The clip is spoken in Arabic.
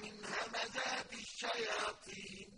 ومن همزات الشياطين.